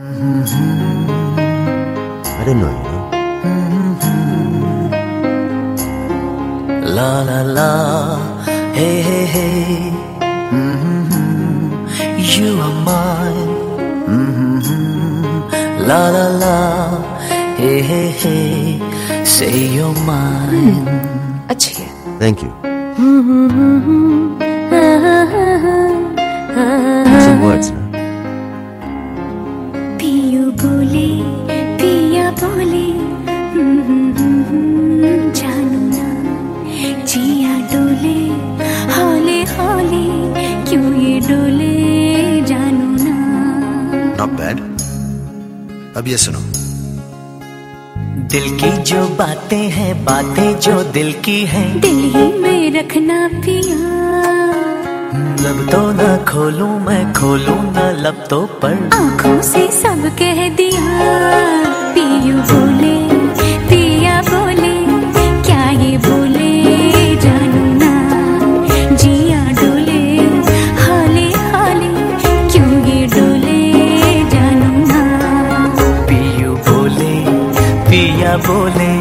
I didn't know you know. La la la, hey hey hey. Mm-hmm. You are mine. Mm-hmm. La la la, hey hey hey. Say you're mine. अच्छी है Thank you. Some Not bad अब ये सुनो। दिल की जो बातें हैं बातें जो दिल की हैं। दिल ही में रखना पिया। लब तो ना खोलूं मैं खोलूं ना लब तो पर। आँखों से सब कह दिया। पियो बोले पिया बोले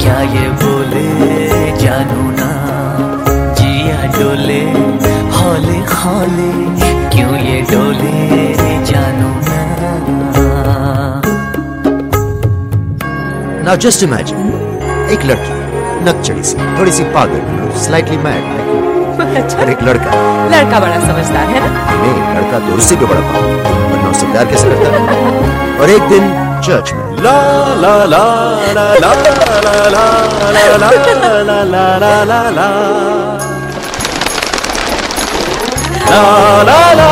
क्या ये बोले? जानू ना जिया डोले हौले हौले क्यों ये डोले? जानू ना। Now just imagine, एक लड़की नकचड़ी सी थोड़ी सी पागल स्लाइटली मैड और एक लड़का। लड़का बड़ा समझदार है ना? नहीं लड़का तो उससे भी बड़ा पागल? वरना उससे प्यार कैसे करता और एक दिन judgment. La la la la la la la la la la la la la. La la la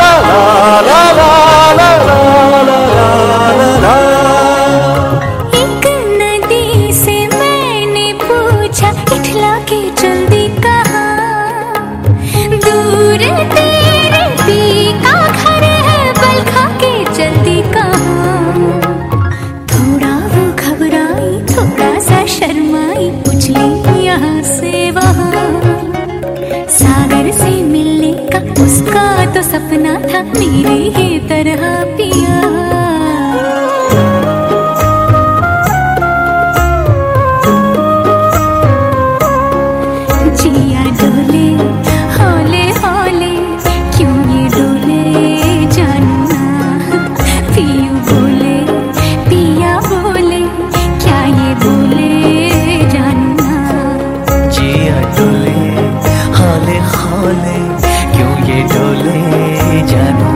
la la la la. मिलने का उसका तो सपना था मेरे ही तरह पिया। हौले क्यों ये डोले जानू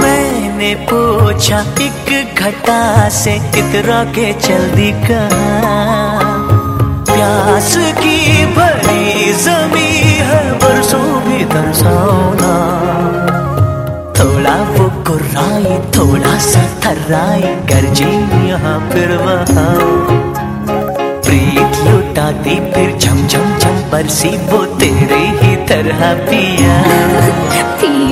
मैंने पूछा, एक घटा से इतरा के जल्दी कहा प्यास की भरी जमी है, बरसों भी तरसाओना थोड़ा वो कुर्राई थोड़ा सा थर्राई, गर्जे यहाँ फिर वहाँ। प्रीत लुटाती, फिर झम झम बरसी वो तेरे ही तरह पिया।